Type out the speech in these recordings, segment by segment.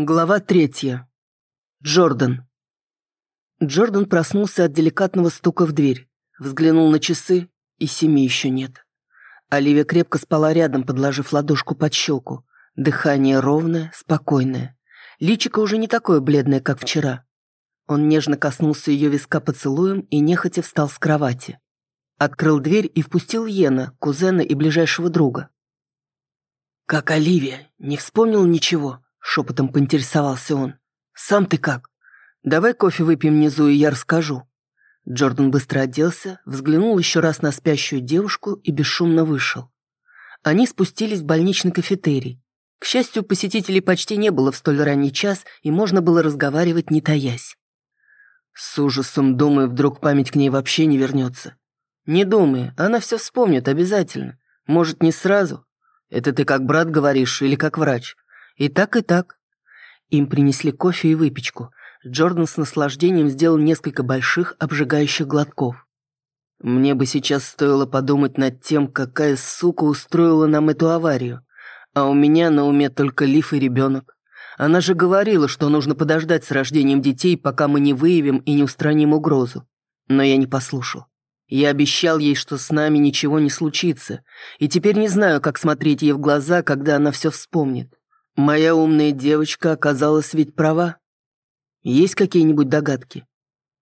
Глава третья. Джордан. Джордан проснулся от деликатного стука в дверь, взглянул на часы, и семи еще нет. Оливия крепко спала рядом, подложив ладошку под щеку. Дыхание ровное, спокойное. Личико уже не такое бледное, как вчера. Он нежно коснулся ее виска поцелуем и нехотя встал с кровати. Открыл дверь и впустил Йена, кузена и ближайшего друга. «Как Оливия? Не вспомнил ничего?» Шепотом поинтересовался он. «Сам ты как? Давай кофе выпьем внизу, и я расскажу». Джордан быстро оделся, взглянул еще раз на спящую девушку и бесшумно вышел. Они спустились в больничный кафетерий. К счастью, посетителей почти не было в столь ранний час, и можно было разговаривать, не таясь. С ужасом думаю, вдруг память к ней вообще не вернется. Не думай, она все вспомнит обязательно. Может, не сразу. Это ты как брат говоришь или как врач. И так, и так. Им принесли кофе и выпечку. Джордан с наслаждением сделал несколько больших обжигающих глотков. Мне бы сейчас стоило подумать над тем, какая сука устроила нам эту аварию. А у меня на уме только Лиф и ребенок. Она же говорила, что нужно подождать с рождением детей, пока мы не выявим и не устраним угрозу. Но я не послушал. Я обещал ей, что с нами ничего не случится, и теперь не знаю, как смотреть ей в глаза, когда она все вспомнит. Моя умная девочка оказалась ведь права. Есть какие-нибудь догадки?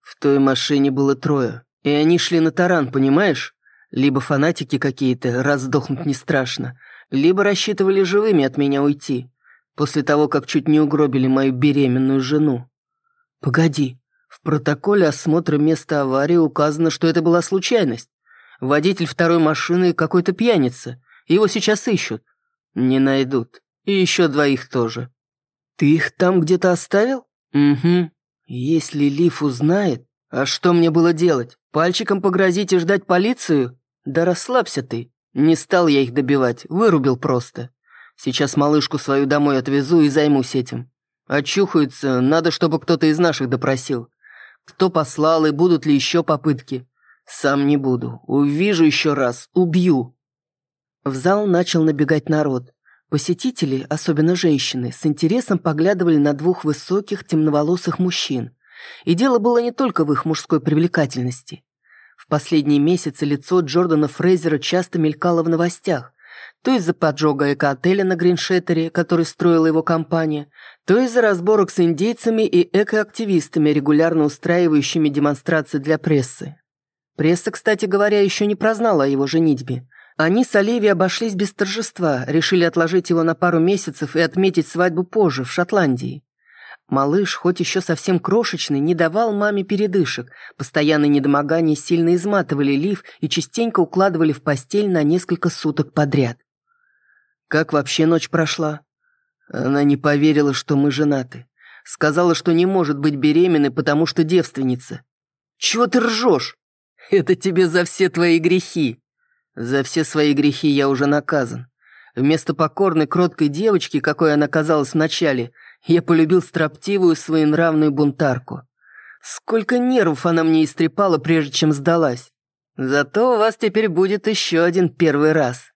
В той машине было трое, и они шли на таран, понимаешь? Либо фанатики какие-то, раз сдохнуть не страшно, либо рассчитывали живыми от меня уйти, после того, как чуть не угробили мою беременную жену. Погоди, в протоколе осмотра места аварии указано, что это была случайность. Водитель второй машины какой-то пьяница, его сейчас ищут. Не найдут. И еще двоих тоже. Ты их там где-то оставил? Угу. Если Лиф узнает... А что мне было делать? Пальчиком погрозить и ждать полицию? Да расслабься ты. Не стал я их добивать, вырубил просто. Сейчас малышку свою домой отвезу и займусь этим. Очухаются, надо, чтобы кто-то из наших допросил. Кто послал и будут ли еще попытки? Сам не буду. Увижу еще раз, убью. В зал начал набегать народ. Посетители, особенно женщины, с интересом поглядывали на двух высоких, темноволосых мужчин. И дело было не только в их мужской привлекательности. В последние месяцы лицо Джордана Фрейзера часто мелькало в новостях. То из-за поджога эко-отеля на Гриншеттере, который строила его компания, то из-за разборок с индейцами и экоактивистами, регулярно устраивающими демонстрации для прессы. Пресса, кстати говоря, еще не прознала о его женитьбе. Они с Оливией обошлись без торжества, решили отложить его на пару месяцев и отметить свадьбу позже, в Шотландии. Малыш, хоть еще совсем крошечный, не давал маме передышек. Постоянные недомогания сильно изматывали Лив и частенько укладывали в постель на несколько суток подряд. Как вообще ночь прошла? Она не поверила, что мы женаты. Сказала, что не может быть беременной, потому что девственница. Чего ты ржешь? Это тебе за все твои грехи. За все свои грехи я уже наказан. Вместо покорной, кроткой девочки, какой она казалась вначале, я полюбил строптивую, своенравную бунтарку. Сколько нервов она мне истрепала, прежде чем сдалась. Зато у вас теперь будет еще один первый раз.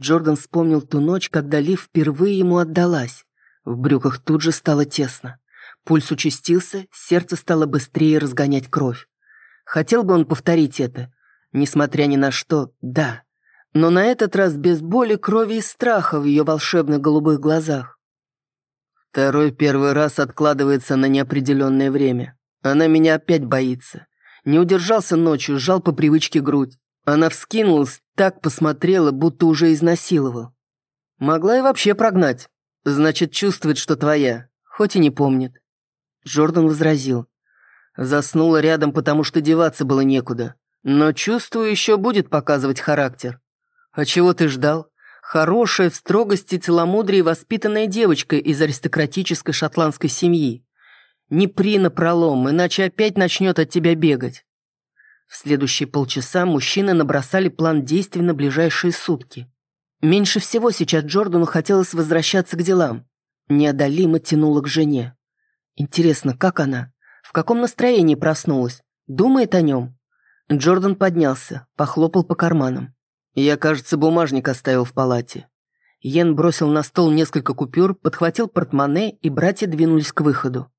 Джордан вспомнил ту ночь, когда Лив впервые ему отдалась. В брюках тут же стало тесно. Пульс участился, сердце стало быстрее разгонять кровь. Хотел бы он повторить это, Несмотря ни на что, да. Но на этот раз без боли, крови и страха в ее волшебных голубых глазах. Второй первый раз откладывается на неопределенное время. Она меня опять боится. Не удержался ночью, сжал по привычке грудь. Она вскинулась, так посмотрела, будто уже изнасиловал. Могла и вообще прогнать. Значит, чувствует, что твоя, хоть и не помнит. Джордан возразил. Заснула рядом, потому что деваться было некуда. Но чувствую, еще будет показывать характер. А чего ты ждал? Хорошая, в строгости, целомудрии воспитанная девочка из аристократической шотландской семьи. Не при напролом, иначе опять начнет от тебя бегать. В следующие полчаса мужчины набросали план действий на ближайшие сутки. Меньше всего сейчас Джордану хотелось возвращаться к делам. Неодолимо тянуло к жене. Интересно, как она? В каком настроении проснулась? Думает о нем? Джордан поднялся, похлопал по карманам. Я, кажется, бумажник оставил в палате. Йен бросил на стол несколько купюр, подхватил портмоне, и братья двинулись к выходу.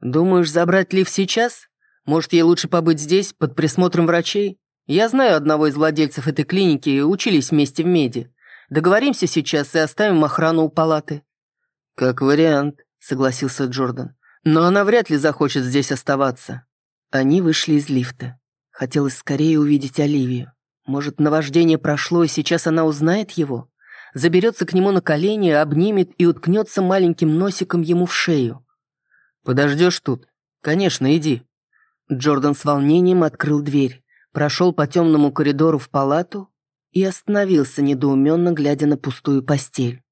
«Думаешь, забрать Лив сейчас? Может, ей лучше побыть здесь, под присмотром врачей? Я знаю одного из владельцев этой клиники и учились вместе в меди. Договоримся сейчас и оставим охрану у палаты». «Как вариант», — согласился Джордан. «Но она вряд ли захочет здесь оставаться». Они вышли из лифта. Хотелось скорее увидеть Оливию. Может, наваждение прошло, и сейчас она узнает его? Заберется к нему на колени, обнимет и уткнется маленьким носиком ему в шею. «Подождешь тут? Конечно, иди». Джордан с волнением открыл дверь, прошел по темному коридору в палату и остановился, недоуменно глядя на пустую постель.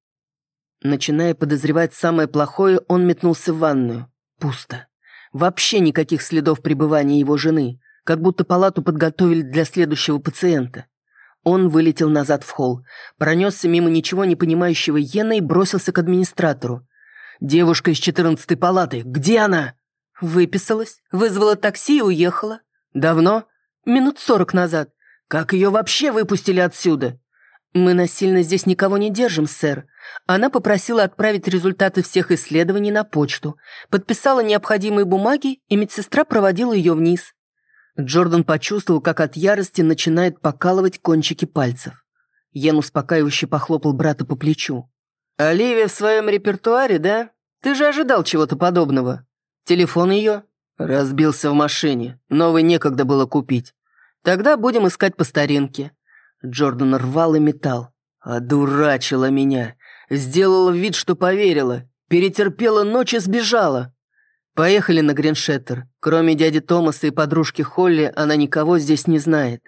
Начиная подозревать самое плохое, он метнулся в ванную. Пусто. Вообще никаких следов пребывания его жены, как будто палату подготовили для следующего пациента. Он вылетел назад в холл, пронесся мимо ничего не понимающего Йена и бросился к администратору. «Девушка из четырнадцатой палаты, где она?» «Выписалась, вызвала такси и уехала». «Давно?» «Минут сорок назад». «Как ее вообще выпустили отсюда?» «Мы насильно здесь никого не держим, сэр. Она попросила отправить результаты всех исследований на почту, подписала необходимые бумаги, и медсестра проводила ее вниз. Джордан почувствовал, как от ярости начинает покалывать кончики пальцев. Йен успокаивающе похлопал брата по плечу. «Оливия в своем репертуаре, да? Ты же ожидал чего-то подобного. Телефон ее?» «Разбился в машине. Новый некогда было купить. Тогда будем искать по старинке». Джордан рвал и метал. «Одурачила меня. Сделала вид, что поверила. Перетерпела ночь и сбежала. Поехали на Гриншеттер. Кроме дяди Томаса и подружки Холли, она никого здесь не знает.